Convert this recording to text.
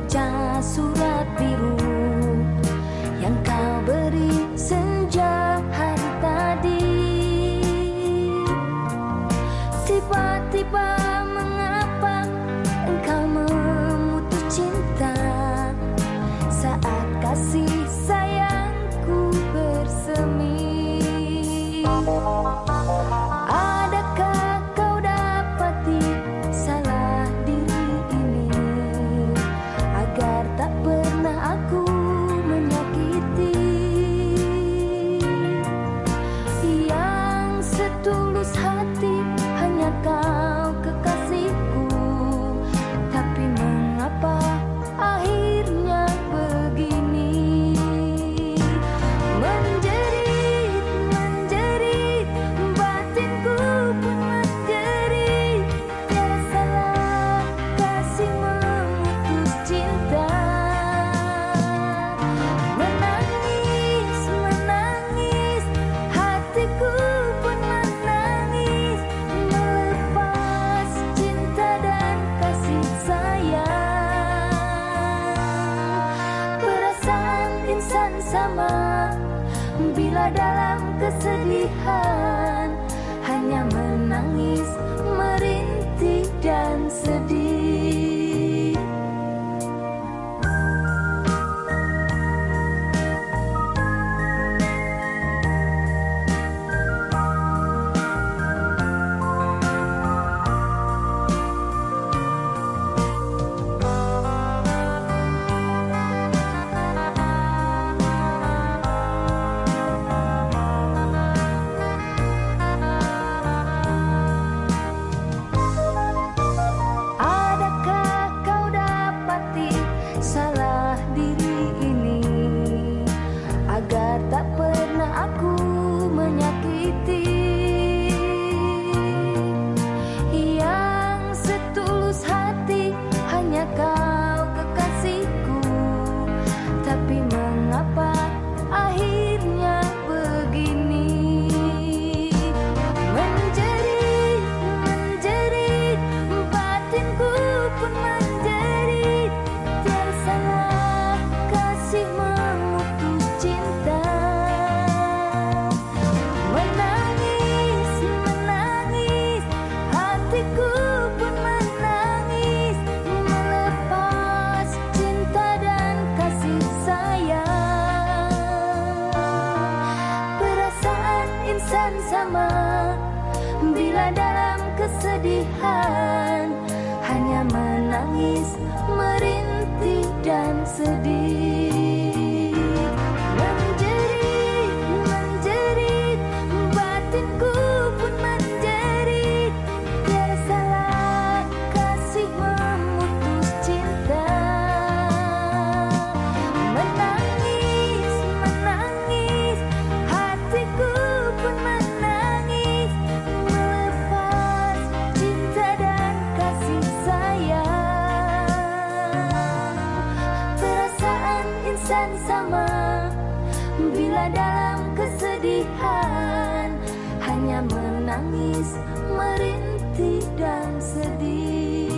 membaca surat biru yang kau beri senja hari tadi. Tiba-tiba mengapa engkau memutus cinta saat kasih sayangku bersemi? dalam kesedihan. tetap adalah dan sama Bila dalam kesedihan Hanya menangis, merintih dan sedih.